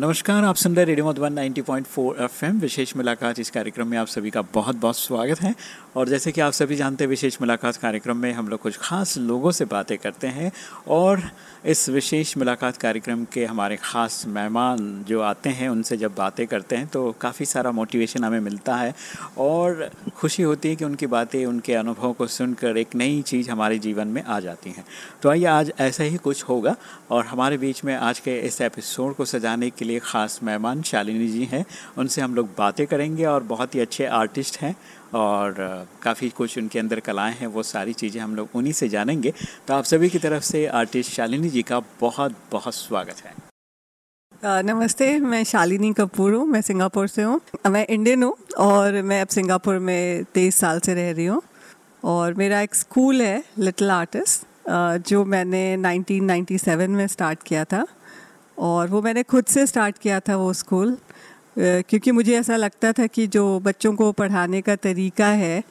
नमस्कार, आप सुन रहे रेडियो मधुबन 90.4 एफएम। विशेष मुलाकात इस कार्यक्रम में आप सभी का बहुत बहुत स्वागत है। और जैसे कि आप सभी जानते हैं, विशेष मुलाकात कार्यक्रम में हम लोग कुछ खास लोगों से बातें करते हैं। और इस विशेष मुलाकात कार्यक्रम के हमारे ख़ास मेहमान जो आते हैं, उनसे जब बातें करते हैं तो काफ़ी सारा मोटिवेशन हमें मिलता है। और खुशी होती है कि उनकी बातें, उनके अनुभव को सुनकर एक नई चीज़ हमारे जीवन में आ जाती हैं। तो आइए, आज ऐसा ही कुछ होगा। और हमारे बीच में आज के इस एपिसोड को सजाने के लिए ख़ास मेहमान शालिनी जी हैं। उनसे हम लोग बातें करेंगे और बहुत ही अच्छे आर्टिस्ट हैं और काफ़ी कुछ उनके अंदर कलाएँ हैं, वो सारी चीज़ें हम लोग उन्हीं से जानेंगे। तो आप सभी की तरफ़ से आर्टिस्ट शालिनी जी का बहुत बहुत स्वागत है। नमस्ते, मैं शालिनी कपूर हूँ, मैं सिंगापुर से हूँ। मैं इंडियन हूँ और मैं अब सिंगापुर में तेईस साल से रह रही हूँ। और मेरा एक स्कूल है, लिटिल आर्टिस्ट जो मैंने 1997 में स्टार्ट किया था। और वो मैंने खुद से स्टार्ट किया था वो स्कूल क्योंकि मुझे ऐसा लगता था कि जो बच्चों को पढ़ाने का तरीका है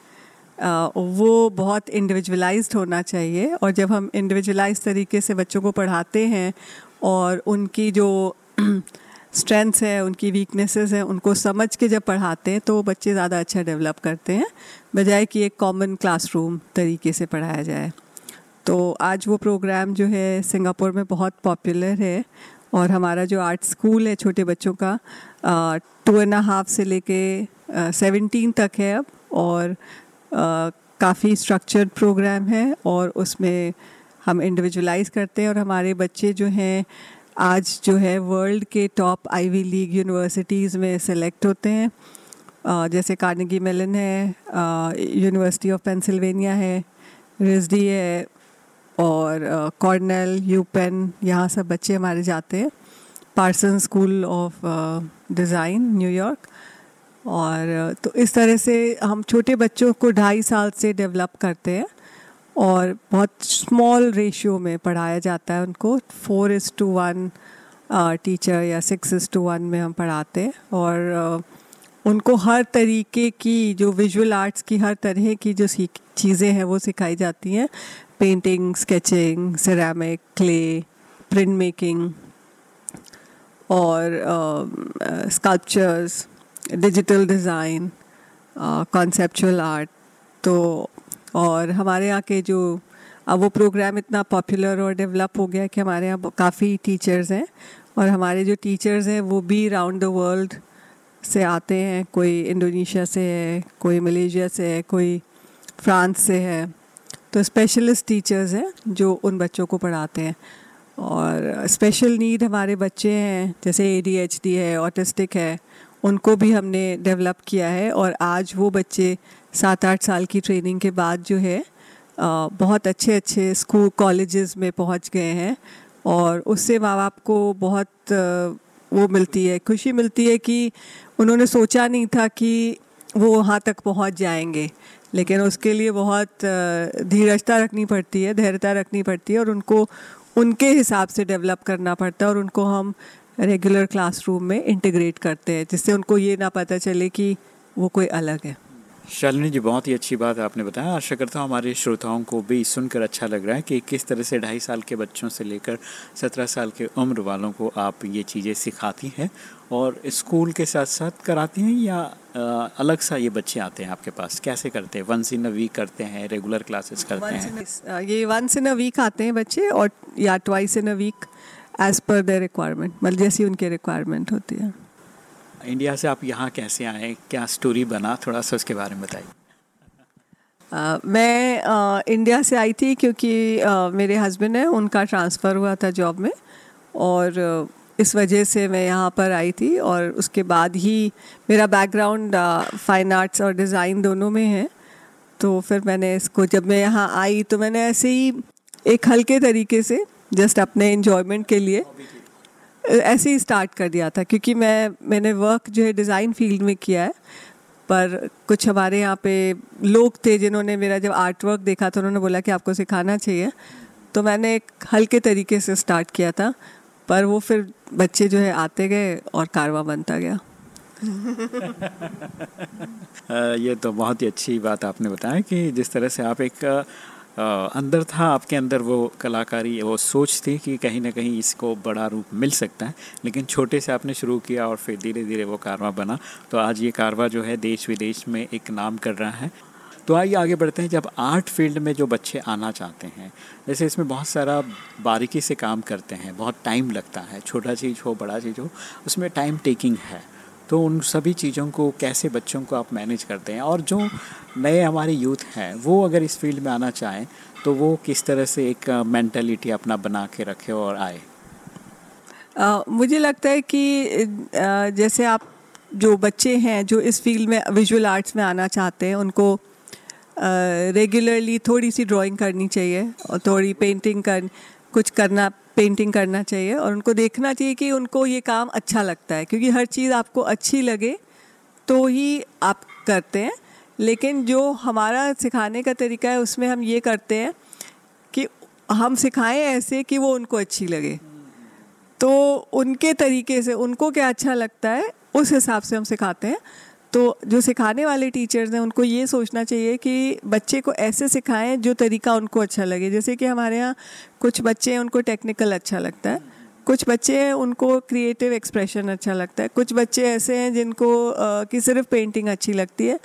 वो बहुत इंडिविजुअलाइज्ड होना चाहिए। और जब हम इंडिविजुअलाइज तरीके से बच्चों को पढ़ाते हैं और उनकी जो स्ट्रेंथ्स है, उनकी वीकनेसेस हैं, उनको समझ के जब पढ़ाते हैं तो बच्चे ज़्यादा अच्छा डेवलप करते हैं, बजाय कि एक कॉमन क्लासरूम तरीके से पढ़ाया जाए। तो आज वो प्रोग्राम जो है, सिंगापुर में बहुत पॉपुलर है। और हमारा जो आर्ट स्कूल है छोटे बच्चों का टू एंड हाफ़ से लेके सेवनटीन तक है अब और काफ़ी स्ट्रक्चर्ड प्रोग्राम है और उसमें हम इंडिविजुअलाइज करते हैं और हमारे बच्चे जो हैं, आज जो है वर्ल्ड के टॉप आईवी लीग यूनिवर्सिटीज़ में सेलेक्ट होते हैं। जैसे कार्नेगी मेलन है यूनिवर्सिटी ऑफ़ पेंसिल्वेनिया है रिजडी है और कॉर्नेल यूपेन यहाँ सब बच्चे हमारे जाते हैं। Parsons School of Design New York और तो इस तरह से हम छोटे बच्चों को ढाई साल से डेवलप करते हैं और बहुत स्मॉल रेशियो में पढ़ाया जाता है उनको। Four is to one teacher या सिक्स इज़ टू वन में हम पढ़ाते हैं और उनको हर तरीके की जो विजुअल आर्ट्स की, हर तरह की जो सीख, चीज़ें हैं वो सिखाई जाती हैं। Painting sketching ceramic clay print making और sculptures digital design conceptual art तो और हमारे यहाँ के जो, अब वो प्रोग्राम इतना पॉपुलर और डेवलप हो गया कि हमारे यहाँ काफ़ी टीचर्स हैं, और हमारे जो टीचर्स हैं वो भी राउंड द वर्ल्ड से आते हैं। कोई इंडोनेशिया से है, कोई मलेशिया से है, कोई फ्रांस से है। तो स्पेशलिस्ट टीचर्स हैं जो उन बच्चों को पढ़ाते हैं। और स्पेशल नीड हमारे बच्चे हैं, जैसे एडीएचडी है ऑटिस्टिक है, उनको भी हमने डेवलप किया है। और आज वो बच्चे सात आठ साल की ट्रेनिंग के बाद जो है बहुत अच्छे अच्छे स्कूल कॉलेजेस में पहुँच गए हैं। और उससे माँ बाप को बहुत वो मिलती है, खुशी मिलती है कि उन्होंने सोचा नहीं था कि वो वहाँ तक पहुँच जाएँगे। लेकिन उसके लिए बहुत धीरजता रखनी पड़ती है, धैर्यता रखनी पड़ती है और उनको, उनके हिसाब से डेवलप करना पड़ता है और उनको हम रेगुलर क्लासरूम में इंटीग्रेट करते हैं, जिससे उनको ये ना पता चले कि वो कोई अलग है। शालिनी जी बहुत ही अच्छी बात आपने बताया। आशा करता हूँ हमारे श्रोताओं को भी सुनकर अच्छा लग रहा है कि किस तरह से ढाई साल के बच्चों से लेकर सत्रह साल के उम्र वालों को आप ये चीज़ें सिखाती हैं और स्कूल के साथ साथ कराती हैं या अलग सा ये बच्चे आते हैं आपके पास? कैसे करते हैं? वंस इन अ वीक करते हैं रेगुलर क्लासेस करते हैं? ये वंस इन अ वीक आते हैं बच्चे और या twice in a week as per the requirement मतलब जैसी उनकी रिक्वायरमेंट होती है। इंडिया से आप यहाँ कैसे आए? क्या स्टोरी बना? थोड़ा सा उसके बारे में बताइए। अ, मैं अ, इंडिया से आई थी क्योंकि अ, मेरे हस्बैंड है उनका ट्रांसफ़र हुआ था जॉब में और इस वजह से मैं यहाँ पर आई थी और उसके बाद ही मेरा बैकग्राउंड फाइन आर्ट्स और डिज़ाइन दोनों में है। तो फिर मैंने इसको जब मैं यहाँ आई तो मैंने ऐसे ही एक हल्के तरीके से जस्ट अपने इन्जॉयमेंट के लिए ऐसे ही स्टार्ट कर दिया था, क्योंकि मैं, मैंने वर्क जो है डिज़ाइन फ़ील्ड में किया है, पर कुछ हमारे यहाँ पे लोग थे जिन्होंने मेरा जब आर्ट वर्क देखा तो उन्होंने बोला कि आपको सिखाना चाहिए। तो मैंने एक हल्के तरीके से स्टार्ट किया था, पर वो फिर बच्चे जो है आते गए और कारवा बनता गया। ये तो बहुत ही अच्छी बात आपने बताया कि जिस तरह से आप एक अंदर था, आपके अंदर वो कलाकारी, वो सोच थी कि कहीं ना कहीं इसको बड़ा रूप मिल सकता है। लेकिन छोटे से आपने शुरू किया और फिर धीरे धीरे वो कारवा बना। तो आज ये कारवा जो है देश विदेश में एक नाम कर रहा है। तो आइए आगे बढ़ते हैं। जब आर्ट फ़ील्ड में जो बच्चे आना चाहते हैं, जैसे इसमें बहुत सारा बारीकी से काम करते हैं, बहुत टाइम लगता है, छोटा चीज़ हो, बड़ा चीज़ हो, उसमें टाइम टेकिंग है। तो उन सभी चीज़ों को कैसे बच्चों को आप मैनेज करते हैं? और जो नए हमारे यूथ हैं वो अगर इस फ़ील्ड में आना चाहें तो वो किस तरह से एक मेंटलिटी अपना बना के रखे और आए? अ, मुझे लगता है कि जैसे आप जो बच्चे हैं जो इस फ़ील्ड में विजुअल आर्ट्स में आना चाहते हैं उनको रेगुलरली थोड़ी सी ड्राइंग करनी चाहिए और थोड़ी पेंटिंग कर कुछ करना पेंटिंग करना चाहिए और उनको देखना चाहिए कि उनको ये काम अच्छा लगता है, क्योंकि हर चीज़ आपको अच्छी लगे तो ही आप करते हैं। लेकिन जो हमारा सिखाने का तरीका है, उसमें हम ये करते हैं कि हम सिखाएँ ऐसे कि वो उनको अच्छी लगे। तो उनके तरीके से, उनको क्या अच्छा लगता है, उस हिसाब से हम सिखाते हैं। तो जो सिखाने वाले टीचर्स हैं, उनको ये सोचना चाहिए कि बच्चे को ऐसे सिखाएँ जो तरीका उनको अच्छा लगे। जैसे कि हमारे यहाँ कुछ बच्चे हैं, उनको टेक्निकल अच्छा लगता है। कुछ बच्चे हैं, उनको क्रिएटिव एक्सप्रेशन अच्छा लगता है। कुछ बच्चे ऐसे हैं जिनको कि सिर्फ़ पेंटिंग अच्छी लगती है।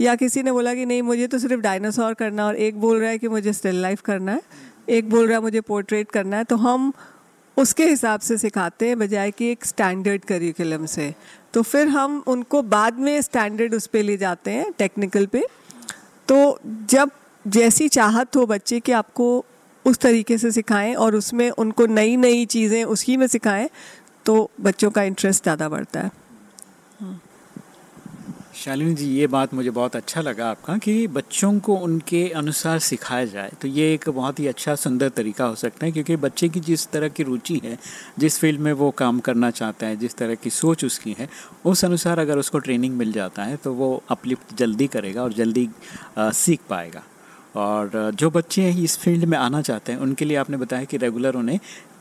या किसी ने बोला कि नहीं, मुझे तो सिर्फ़ डायनासोर करना और एक बोल रहा है कि मुझे स्टिल लाइफ करना है। एक बोल रहा है, मुझे पोर्ट्रेट करना है। तो हम उसके हिसाब से सिखाते हैं, बजाय कि एक स्टैंडर्ड करिकुलम से। तो फिर हम उनको बाद में स्टैंडर्ड उस पर ले जाते हैं टेक्निकल पे। तो जब जैसी चाहत हो बच्चे कि आपको उस तरीके से सिखाएँ और उसमें उनको नई नई चीज़ें उसी में सिखाएँ तो बच्चों का इंटरेस्ट ज़्यादा बढ़ता है। शालिनी जी ये बात मुझे बहुत अच्छा लगा आपका कि बच्चों को उनके अनुसार सिखाया जाए। तो ये एक बहुत ही अच्छा सुंदर तरीका हो सकता है क्योंकि बच्चे की जिस तरह की रुचि है जिस फ़ील्ड में वो काम करना चाहता है जिस तरह की सोच उसकी है उस अनुसार अगर उसको ट्रेनिंग मिल जाता है तो वो अपलिफ्ट जल्दी करेगा और जल्दी अ, सीख पाएगा। और जो बच्चे इस फ़ील्ड में आना चाहते हैं उनके लिए आपने बताया कि रेगुलर उन्हें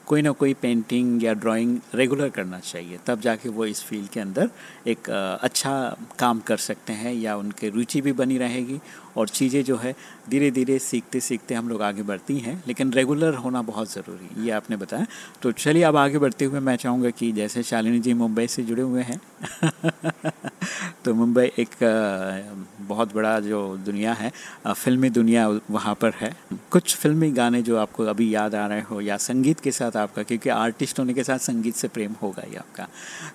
कोई ना कोई पेंटिंग या ड्राइंग रेगुलर करना चाहिए। तब जाके वो इस फ़ील्ड के अंदर एक अच्छा काम कर सकते हैं या उनके रुचि भी बनी रहेगी और चीज़ें जो है धीरे धीरे सीखते सीखते हम लोग आगे बढ़ती हैं, लेकिन रेगुलर होना बहुत ज़रूरी ये आपने बताया। तो चलिए अब आगे बढ़ते हुए मैं चाहूँगा कि जैसे शालिनी जी मुंबई से जुड़े हुए हैं तो मुंबई एक बहुत बड़ा जो दुनिया है फिल्मी दुनिया वहाँ पर है। कुछ फिल्मी गाने जो आपको अभी याद आ रहे हो या संगीत के साथ आपका, क्योंकि आर्टिस्ट होने के साथ संगीत से प्रेम होगा ही आपका।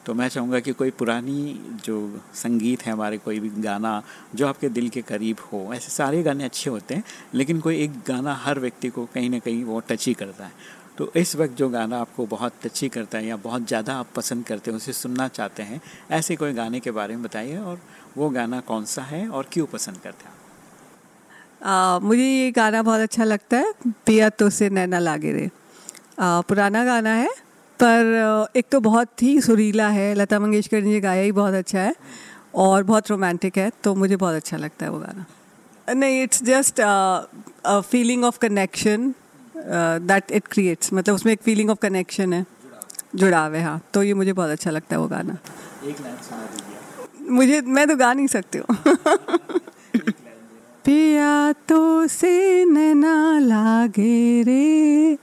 तो मैं चाहूँगा कि कोई पुरानी जो संगीत है हमारे कोई भी गाना जो आपके दिल के करीब हो ऐसे सारे गाने अच्छे होते हैं लेकिन कोई एक गाना हर व्यक्ति को कहीं ना कहीं वो टच ही करता है। तो इस वक्त जो गाना आपको बहुत टची करता है या बहुत ज़्यादा आप पसंद करते हैं उसे सुनना चाहते हैं ऐसे कोई गाने के बारे में बताइए और वो गाना कौन सा है और क्यों पसंद करते हैं आ, मुझे ये गाना बहुत अच्छा लगता है पिया तो से नैना लागे रे। आ, पुराना गाना है पर एक तो बहुत ही सुरीला है लता मंगेशकर ने गाया ही बहुत अच्छा है और बहुत रोमांटिक है तो मुझे बहुत अच्छा लगता है वो गाना। नहीं it's just feeling of connection that it creates मतलब उसमें एक फीलिंग ऑफ़ कनेक्शन है. जुड़ाव है हाँ. तो ये मुझे बहुत अच्छा लगता है वो गाना. एक सुना मुझे मैं तो गा नहीं सकती हूँ. पिया तो से नैना लागे रे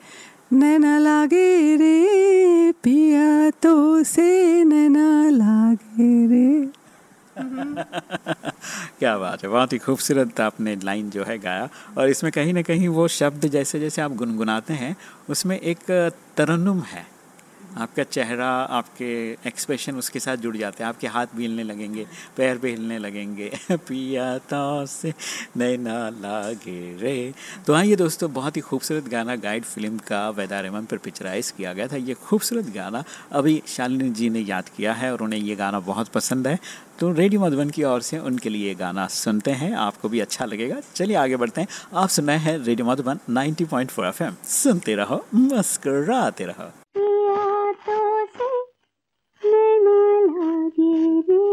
नैना लागे रे पिया तो से नैना लागे रे. क्या बात है, बहुत ही खूबसूरत आपने लाइन जो है गाया। और इसमें कहीं ना कहीं वो शब्द जैसे जैसे आप गुनगुनाते हैं, उसमें एक तरन्नुम है। आपका चेहरा, आपके एक्सप्रेशन उसके साथ जुड़ जाते हैं। आपके हाथ भी हिलने लगेंगे, पैर भी हिलने लगेंगे। पिया तो से नैना लागे रे। तो हाँ ये दोस्तों बहुत ही खूबसूरत गाना गाइड फ़िल्म का वैदा रेमन पर पिक्चराइज किया गया था। ये खूबसूरत गाना अभी शालिनी जी ने याद किया है और उन्हें ये गाना बहुत पसंद है। तो रेडियो मधुबन की ओर से उनके लिए गाना सुनते हैं। आपको भी अच्छा लगेगा। चलिए आगे बढ़ते हैं। आप सुन हैं रेडियो मधुबन 90.4 एफएम। सुनते रहो, मुस्कुराते रहो। तो से नैना लागे रे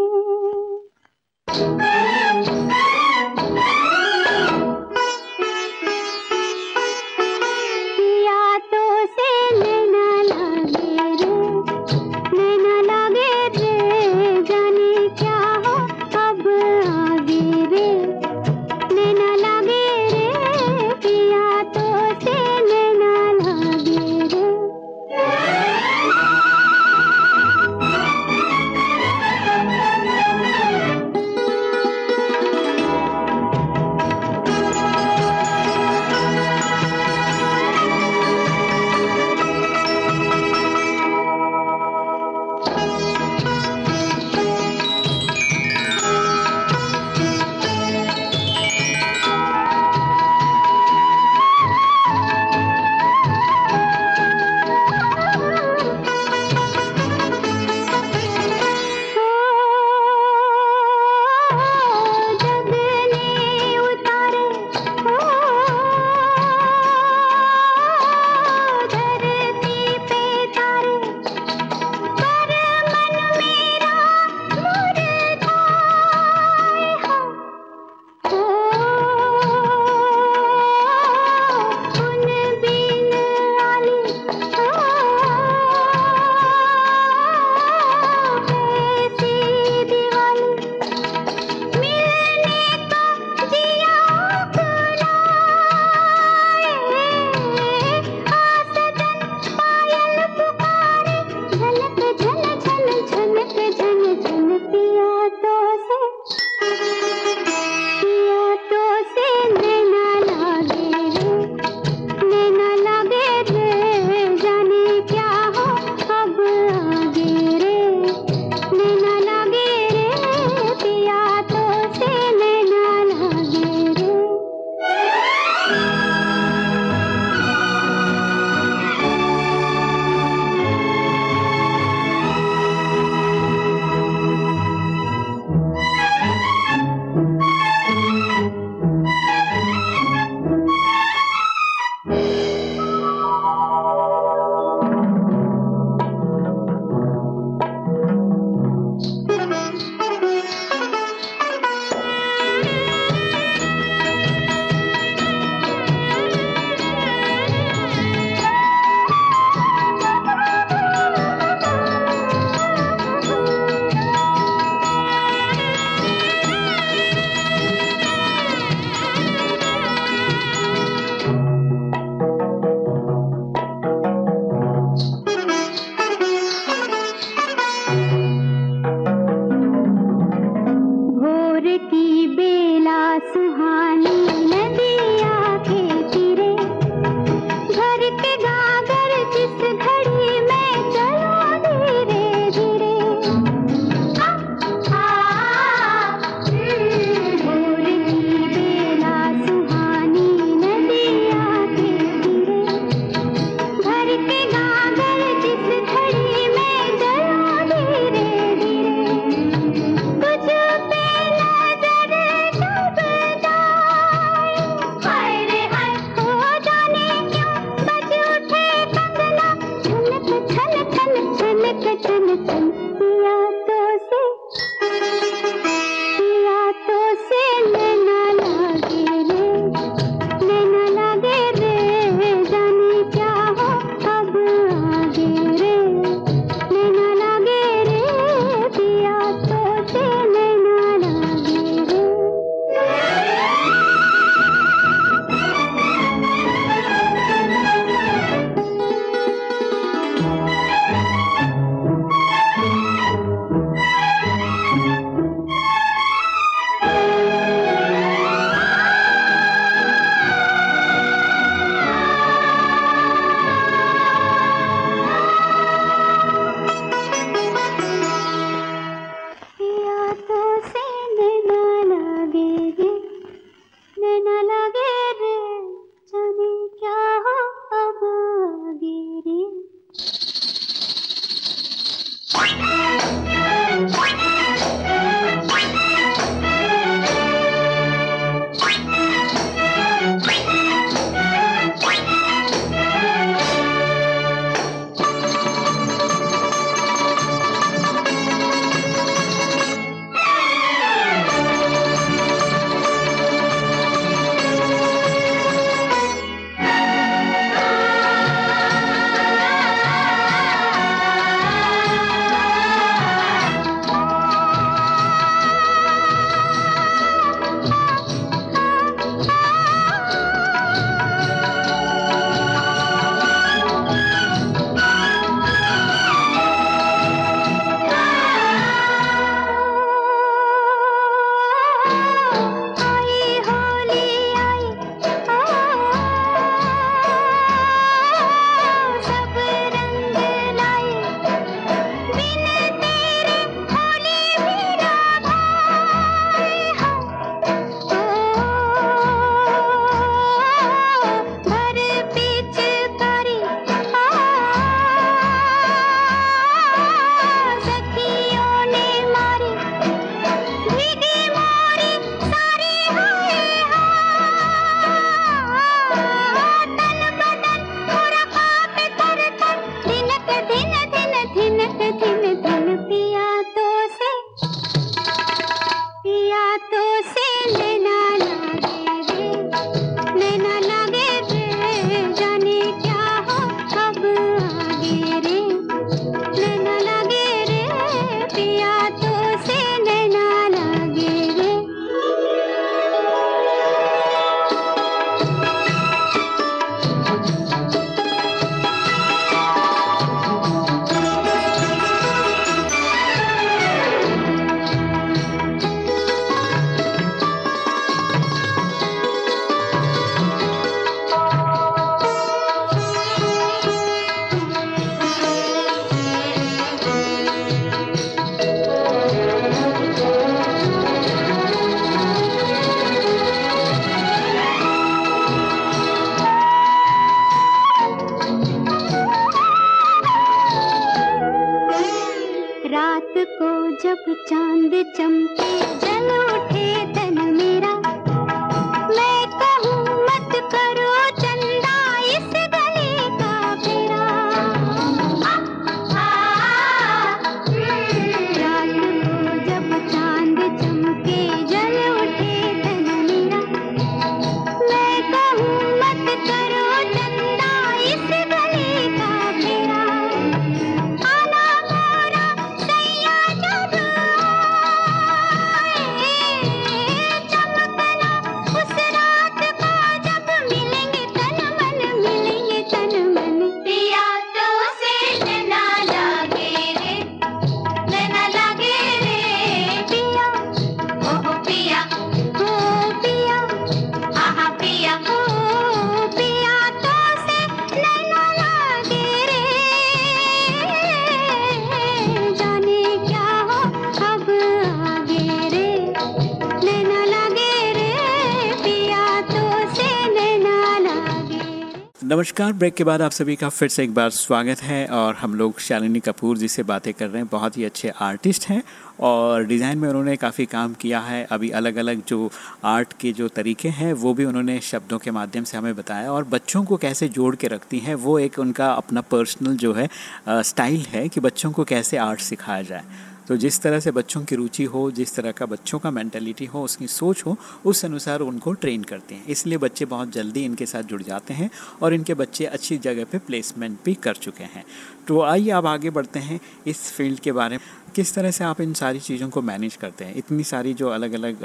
ब्रेक के बाद आप सभी का फिर से एक बार स्वागत है और हम लोग शालिनी कपूर जी से बातें कर रहे हैं। बहुत ही अच्छे आर्टिस्ट हैं और डिज़ाइन में उन्होंने काफ़ी काम किया है। अभी अलग अलग जो आर्ट के जो तरीके हैं, वो भी उन्होंने शब्दों के माध्यम से हमें बताया और बच्चों को कैसे जोड़ के रखती हैं, वो एक उनका अपना पर्सनल जो है स्टाइल है कि बच्चों को कैसे आर्ट सिखाया जाए। तो जिस तरह से बच्चों की रुचि हो, जिस तरह का बच्चों का मैंटेलिटी हो, उसकी सोच हो, उस अनुसार उनको ट्रेन करते हैं। इसलिए बच्चे बहुत जल्दी इनके साथ जुड़ जाते हैं और इनके बच्चे अच्छी जगह पे प्लेसमेंट भी कर चुके हैं। तो आइए आप आगे बढ़ते हैं इस फ़ील्ड के बारे में। किस तरह से आप इन सारी चीज़ों को मैनेज करते हैं? इतनी सारी जो अलग अलग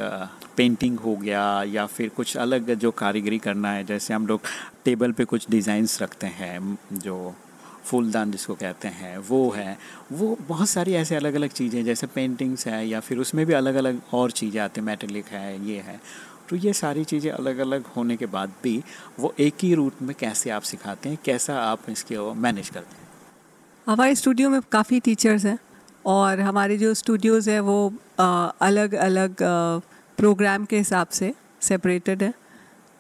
पेंटिंग हो गया या फिर कुछ अलग जो कारीगरी करना है, जैसे हम लोग टेबल पे कुछ डिज़ाइंस रखते हैं, जो फूलदान जिसको कहते हैं वो है। वो बहुत सारी ऐसे अलग अलग चीज़ें जैसे पेंटिंग्स है या फिर उसमें भी अलग अलग और चीज़ें आती हैं मेटलिक है ये है। तो ये सारी चीज़ें अलग अलग होने के बाद भी वो एक ही रूट में कैसे आप सिखाते हैं कैसा आप इसके मैनेज करते हैं? हमारे स्टूडियो में काफ़ी टीचर्स हैं और हमारे जो स्टूडियोज़ हैं वो आ, अलग अलग आ, प्रोग्राम के हिसाब से सेपरेटेड है।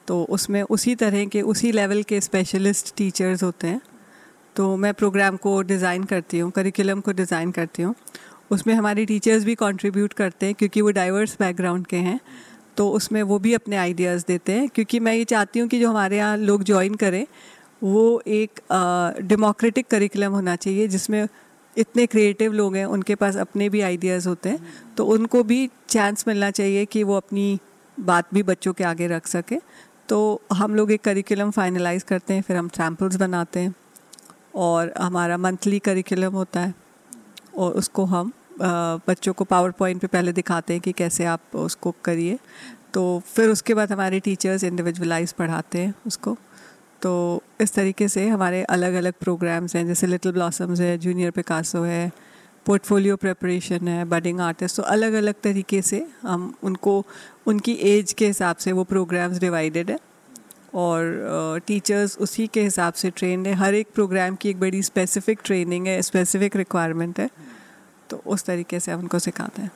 तो उसमें उसी तरह के उसी लेवल के स्पेशलिस्ट टीचर्स होते हैं। तो मैं प्रोग्राम को डिज़ाइन करती हूँ करिकुलम को डिज़ाइन करती हूँ। उसमें हमारे टीचर्स भी कंट्रीब्यूट करते हैं क्योंकि वो डाइवर्स बैकग्राउंड के हैं। तो उसमें वो भी अपने आइडियाज़ देते हैं, क्योंकि मैं ये चाहती हूँ कि जो हमारे यहाँ लोग ज्वाइन करें, वो एक डेमोक्रेटिक करिकुलम होना चाहिए, जिसमें इतने क्रिएटिव लोग हैं, उनके पास अपने भी आइडियाज़ होते हैं। तो उनको भी चांस मिलना चाहिए कि वो अपनी बात भी बच्चों के आगे रख सके। तो हम लोग एक करिकुलम फाइनलाइज करते हैं, फिर हम सैम्पल्स बनाते हैं। और हमारा मंथली करिकुलम होता है। और उसको हम बच्चों को पावर पॉइंट पे पहले दिखाते हैं कि कैसे आप उसको करिए। तो फिर उसके बाद हमारे टीचर्स इंडिविजुअलाइज पढ़ाते हैं उसको। तो इस तरीके से हमारे अलग अलग प्रोग्राम्स हैं, जैसे लिटिल ब्लॉसम्स है जूनियर पिकासो है पोर्टफोलियो प्रिपरेशन है बडिंग आर्टिस्ट तो अलग अलग तरीके से हम उनको, उनकी एज के हिसाब से वो प्रोग्राम्स डिवाइडेड है। और टीचर्स उसी के हिसाब से ट्रेन है। हर एक प्रोग्राम की एक बड़ी स्पेसिफिक ट्रेनिंग है स्पेसिफिक रिक्वायरमेंट है। तो उस तरीके से हम उनको सिखाते हैं।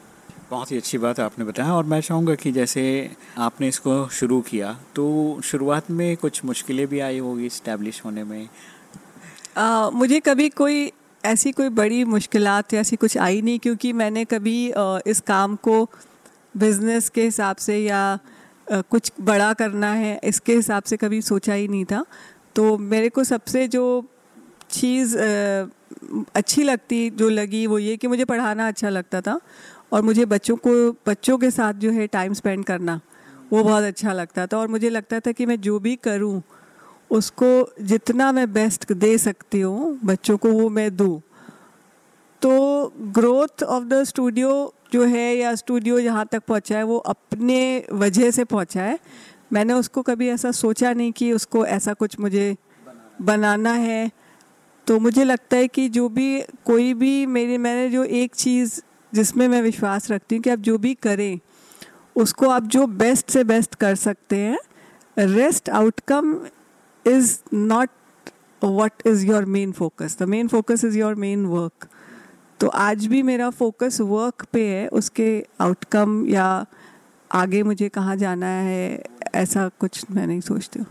बहुत ही अच्छी बात आपने बताया और मैं चाहूँगा कि जैसे आपने इसको शुरू किया तो शुरुआत में कुछ मुश्किलें भी आई होगी इस्टेब्लिश होने में? आ, मुझे कभी कोई ऐसी कोई बड़ी मुश्किल या ऐसी कुछ आई नहीं क्योंकि मैंने कभी आ, इस काम को बिज़नेस के हिसाब से या कुछ बड़ा करना है, इसके हिसाब से कभी सोचा ही नहीं था। तो मेरे को सबसे जो चीज़ अच्छी लगती, जो लगी वो ये कि मुझे पढ़ाना अच्छा लगता था और मुझे बच्चों को, बच्चों के साथ जो है टाइम स्पेंड करना, वो बहुत अच्छा लगता था। और मुझे लगता था कि मैं जो भी करूँ, उसको जितना मैं बेस्ट दे सकती हूँ, बच्चों को वो मैं दूँ। तो ग्रोथ ऑफ़ द स्टूडियो जो है या स्टूडियो जहाँ तक पहुँचा है, वो अपने वजह से पहुँचा है। मैंने उसको कभी ऐसा सोचा नहीं कि उसको ऐसा कुछ मुझे बनाना है। तो मुझे लगता है कि जो भी कोई भी मेरे, मैंने जो एक चीज़ जिसमें मैं विश्वास रखती हूँ कि आप जो भी करें, उसको आप जो बेस्ट से बेस्ट कर सकते हैं। Rest outcome is not what is your main focus the main focus is your main work तो आज भी मेरा फोकस वर्क पे है, उसके आउटकम या आगे मुझे कहाँ जाना है, ऐसा कुछ मैं नहीं सोचती हूँ।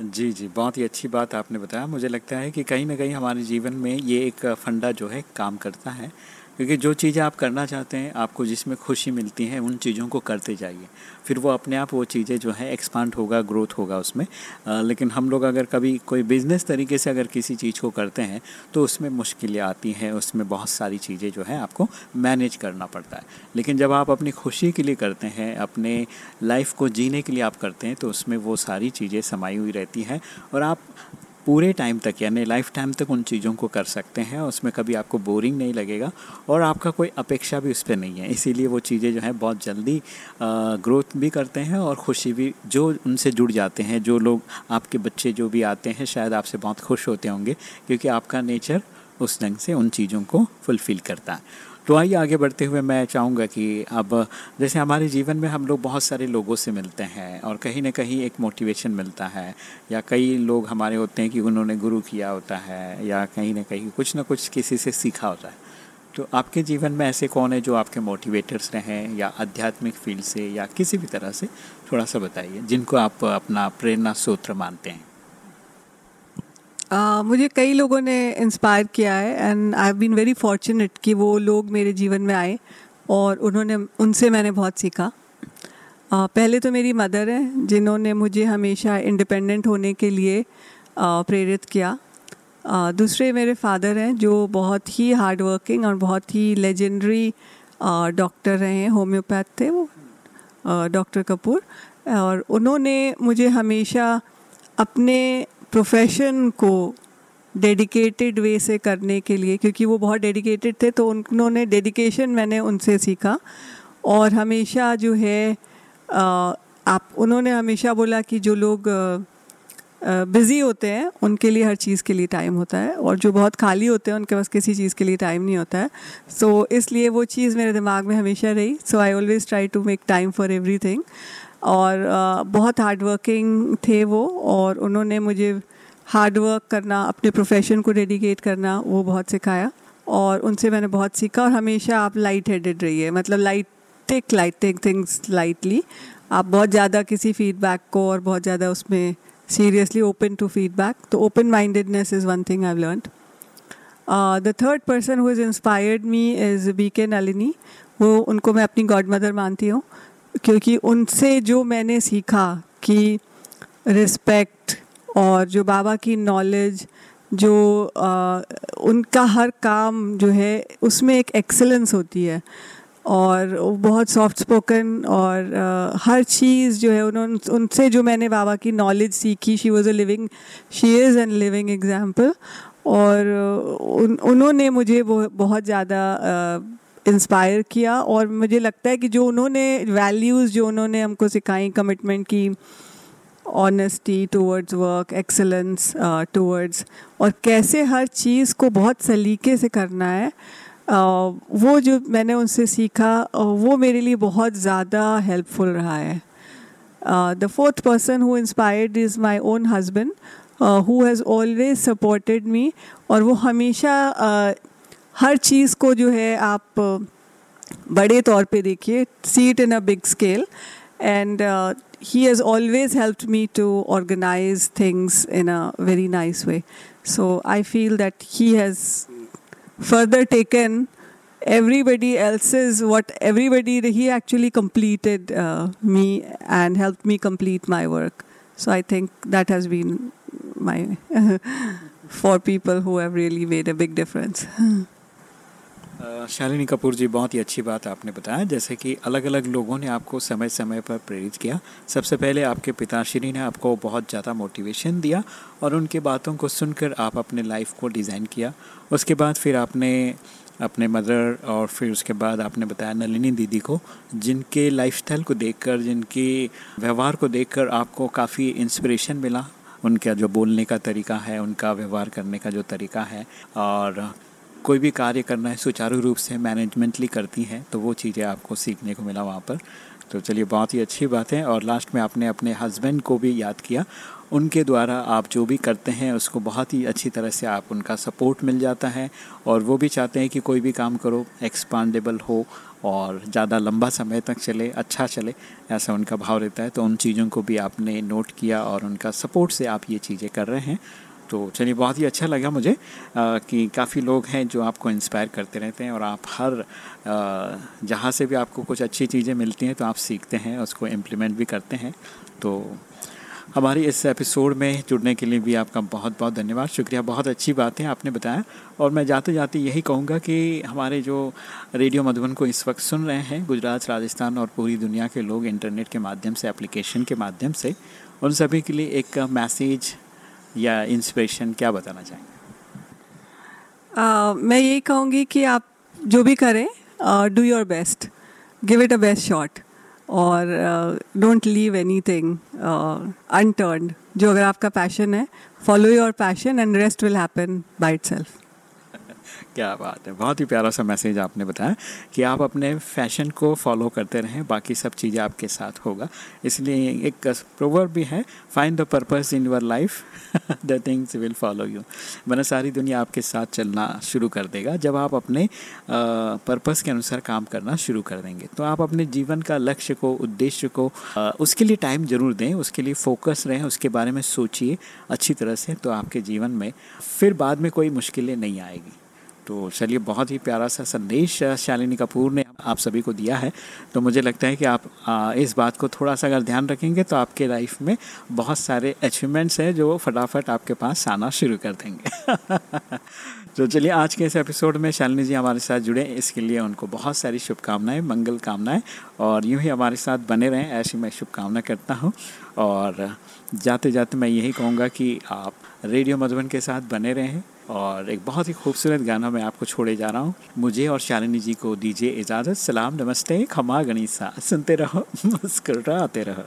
जी जी, बहुत ही अच्छी बात आपने बताया। मुझे लगता है कि कहीं ना कहीं हमारे जीवन में ये एक फंडा जो है काम करता है। क्योंकि जो चीज़ें आप करना चाहते हैं आपको जिसमें खुशी मिलती है उन चीज़ों को करते जाइए। फिर वो अपने आप वो चीज़ें जो है एक्सपांड होगा ग्रोथ होगा उसमें। आ, लेकिन हम लोग अगर कभी कोई बिज़नेस तरीके से अगर किसी चीज़ को करते हैं तो उसमें मुश्किलें आती हैं उसमें बहुत सारी चीज़ें जो है आपको मैनेज करना पड़ता है। लेकिन जब आप अपनी खुशी के लिए करते हैं अपने लाइफ को जीने के लिए आप करते हैं तो उसमें वो सारी चीज़ें समाई हुई रहती हैं। और आप पूरे टाइम तक, यानी लाइफ टाइम तक उन चीज़ों को कर सकते हैं, उसमें कभी आपको बोरिंग नहीं लगेगा और आपका कोई अपेक्षा भी उस पर नहीं है। इसीलिए वो चीज़ें जो हैं, बहुत जल्दी ग्रोथ भी करते हैं और खुशी भी जो उनसे जुड़ जाते हैं, जो लोग, आपके बच्चे जो भी आते हैं, शायद आपसे बहुत खुश होते होंगे, क्योंकि आपका नेचर उस ढंग से उन चीज़ों को फुलफ़िल करता है। तो आइए आगे बढ़ते हुए मैं चाहूँगा कि अब जैसे हमारे जीवन में हम लोग बहुत सारे लोगों से मिलते हैं और कहीं ना कहीं एक मोटिवेशन मिलता है, या कई लोग हमारे होते हैं कि उन्होंने गुरु किया होता है, या कहीं ना कहीं कुछ ना कुछ किसी से सीखा होता है। तो आपके जीवन में ऐसे कौन है जो आपके मोटिवेटर्स रहे हैं या आध्यात्मिक फ़ील्ड से, या किसी भी तरह से? थोड़ा सा बताइए, जिनको आप अपना प्रेरणा सूत्र मानते हैं। मुझे कई लोगों ने इंस्पायर किया है and I have been very fortunate कि वो लोग मेरे जीवन में आए और उन्होंने उनसे मैंने बहुत सीखा। uh, पहले तो मेरी मदर है जिन्होंने मुझे हमेशा इंडिपेंडेंट होने के लिए uh, प्रेरित किया। दूसरे मेरे फादर हैं जो बहुत ही हार्ड वर्किंग और बहुत ही लेजेंडरी डॉक्टर रहे हैं होम्योपैथ थे वो डॉक्टर कपूर। और उन्होंने मुझे हमेशा अपने प्रोफेशन को डेडिकेटेड वे से करने के लिए क्योंकि वो बहुत डेडिकेटेड थे तो उन्होंने डेडिकेशन मैंने उनसे सीखा। और हमेशा जो है आप उन्होंने हमेशा बोला कि जो लोग बिज़ी होते हैं उनके लिए हर चीज़ के लिए टाइम होता है। और जो बहुत खाली होते हैं उनके पास किसी चीज़ के लिए टाइम नहीं होता है। सो so, इसलिए वो चीज़ मेरे दिमाग में हमेशा रही। So I always try to make time for everything और बहुत हार्ड वर्किंग थे वो और उन्होंने मुझे हार्ड वर्क करना, अपने प्रोफेशन को डेडिकेट करना, वो बहुत सिखाया और उनसे मैंने बहुत सीखा और हमेशा आप लाइट हेडेड रहिए। मतलब light take light take things lightly आप बहुत ज़्यादा किसी फीडबैक को और बहुत ज़्यादा उसमें सीरियसली ओपन टू फीडबैक तो open mindedness is one thing I learn the third person who is inspired me is is BK Nalini वो, उनको मैं अपनी गॉड मदर मानती हूँ। क्योंकि उनसे जो मैंने सीखा कि रिस्पेक्ट और जो बाबा की नॉलेज जो आ, उनका हर काम जो है उसमें एक एक्सेलेंस होती है। और वो बहुत सॉफ्ट स्पोकन और uh, हर चीज़ जो है उन्होंने उनसे जो मैंने बाबा की नॉलेज सीखी she was a living she is an living example और उन, उन्होंने मुझे बहुत ज़्यादा इंस्पायर uh, किया और मुझे लगता है कि जो उन्होंने वैल्यूज़ जो उन्होंने हमको सिखाई कमिटमेंट की honesty towards work excellence towards और कैसे हर चीज़ को बहुत सलीके से करना है uh, वो जो मैंने उनसे सीखा वो मेरे लिए बहुत ज़्यादा हेल्पफुल रहा है. The fourth person who inspired is my own husband who has always supported me और वो हमेशा uh, हर चीज़ को जो है आप बड़े तौर पे देखिए see it in a big scale and he has always helped me to organize things in a very nice way. So I feel that he has further taken everybody else's what everybody he actually completed uh, me and helped me complete my work so i think that has been my for people who have really made a big difference Shalini Kapoor ji, बहुत ही अच्छी बात आपने बताया। जैसे कि अलग अलग लोगों ने आपको समय समय पर प्रेरित किया। सबसे पहले आपके पिताश्री ने आपको बहुत ज़्यादा मोटिवेशन दिया और उनके बातों को सुनकर आप अपने लाइफ को डिज़ाइन किया। उसके बाद फिर आपने अपने मदर और फिर उसके बाद आपने बताया नलिनी दीदी को, जिनके लाइफस्टाइल को देखकर, जिनके व्यवहार को देखकर आपको काफ़ी इंस्पिरेशन मिला। उनका जो बोलने का तरीका है, उनका व्यवहार करने का जो तरीका है और कोई भी कार्य करना है, सुचारू रूप से मैनेजमेंटली करती हैं तो वो चीज़ें आपको सीखने को मिला वहाँ पर। तो चलिए, बहुत ही अच्छी बात है और लास्ट में आपने अपने हस्बैंड को भी याद किया। उनके द्वारा आप जो भी करते हैं, उसको बहुत ही अच्छी तरह से आप उनका सपोर्ट मिल जाता है और वो भी चाहते हैं कि कोई भी काम करो एक्सपांडेबल हो और ज़्यादा लंबा समय तक चले अच्छा चले, ऐसा उनका भाव रहता है। तो उन चीज़ों को भी आपने नोट किया और उनका सपोर्ट से आप ये चीज़ें कर रहे हैं। तो चलिए बहुत ही अच्छा लगा मुझे आ, कि काफ़ी लोग हैं जो आपको इंस्पायर करते रहते हैं और आप हर जहाँ से भी आपको कुछ अच्छी चीज़ें मिलती हैं तो आप सीखते हैं उसको इम्प्लीमेंट भी करते हैं। तो हमारी इस एपिसोड में जुड़ने के लिए भी आपका बहुत बहुत धन्यवाद। शुक्रिया बहुत अच्छी बात है आपने बताया और मैं जाते जाते यही कहूँगा कि हमारे जो रेडियो मधुबन को इस वक्त सुन रहे हैं गुजरात राजस्थान और पूरी दुनिया के लोग इंटरनेट के माध्यम से एप्लीकेशन के माध्यम से उन सभी के लिए एक मैसेज या इंस्पिरेशन क्या बताना चाहेंगे? मैं यही कहूँगी कि आप जो भी करें do your best give it a best shot और don't leave anything unturned जो अगर आपका पैशन है follow your passion and rest will happen by itself क्या बात है। बहुत ही प्यारा सा मैसेज आपने बताया कि आप अपने फ़ैशन को फॉलो करते रहें, बाकी सब चीज़ें आपके साथ होगा। इसलिए एक प्रोवर भी है find the purpose in your life the things will follow you वरना सारी दुनिया आपके साथ चलना शुरू कर देगा, जब आप अपने पर्पस के अनुसार काम करना शुरू कर देंगे। तो आप अपने जीवन का लक्ष्य को, उद्देश्य को उसके लिए टाइम ज़रूर दें, उसके लिए फोकस रहें, उसके बारे में सोचिए अच्छी तरह से तो आपके जीवन में फिर बाद में कोई मुश्किलें नहीं आएगी। तो चलिए बहुत ही प्यारा सा संदेश, शालिनी कपूर ने आप सभी को दिया है। तो मुझे लगता है कि आप इस बात को थोड़ा सा अगर ध्यान रखेंगे तो आपके लाइफ में बहुत सारे अचीवमेंट्स हैं जो फटाफट आपके पास आना शुरू कर देंगे। तो चलिए आज के इस एपिसोड में शालिनी जी हमारे साथ जुड़े इसके लिए उनको बहुत सारी शुभकामनाएँ, मंगल कामनाएँ और यूँ ही हमारे साथ बने रहें, ऐसी मैं शुभकामना करता हूँ। और जाते जाते मैं यही कहूँगा कि आप रेडियो मधुबन के साथ बने रहें। और एक बहुत ही खूबसूरत गाना मैं आपको छोड़े जा रहा हूँ। मुझे और शालिनी जी को दीजिए इजाज़त। सलाम, नमस्ते, खमा गणिसा। सुनते रहो, मुस्कुराते रहो।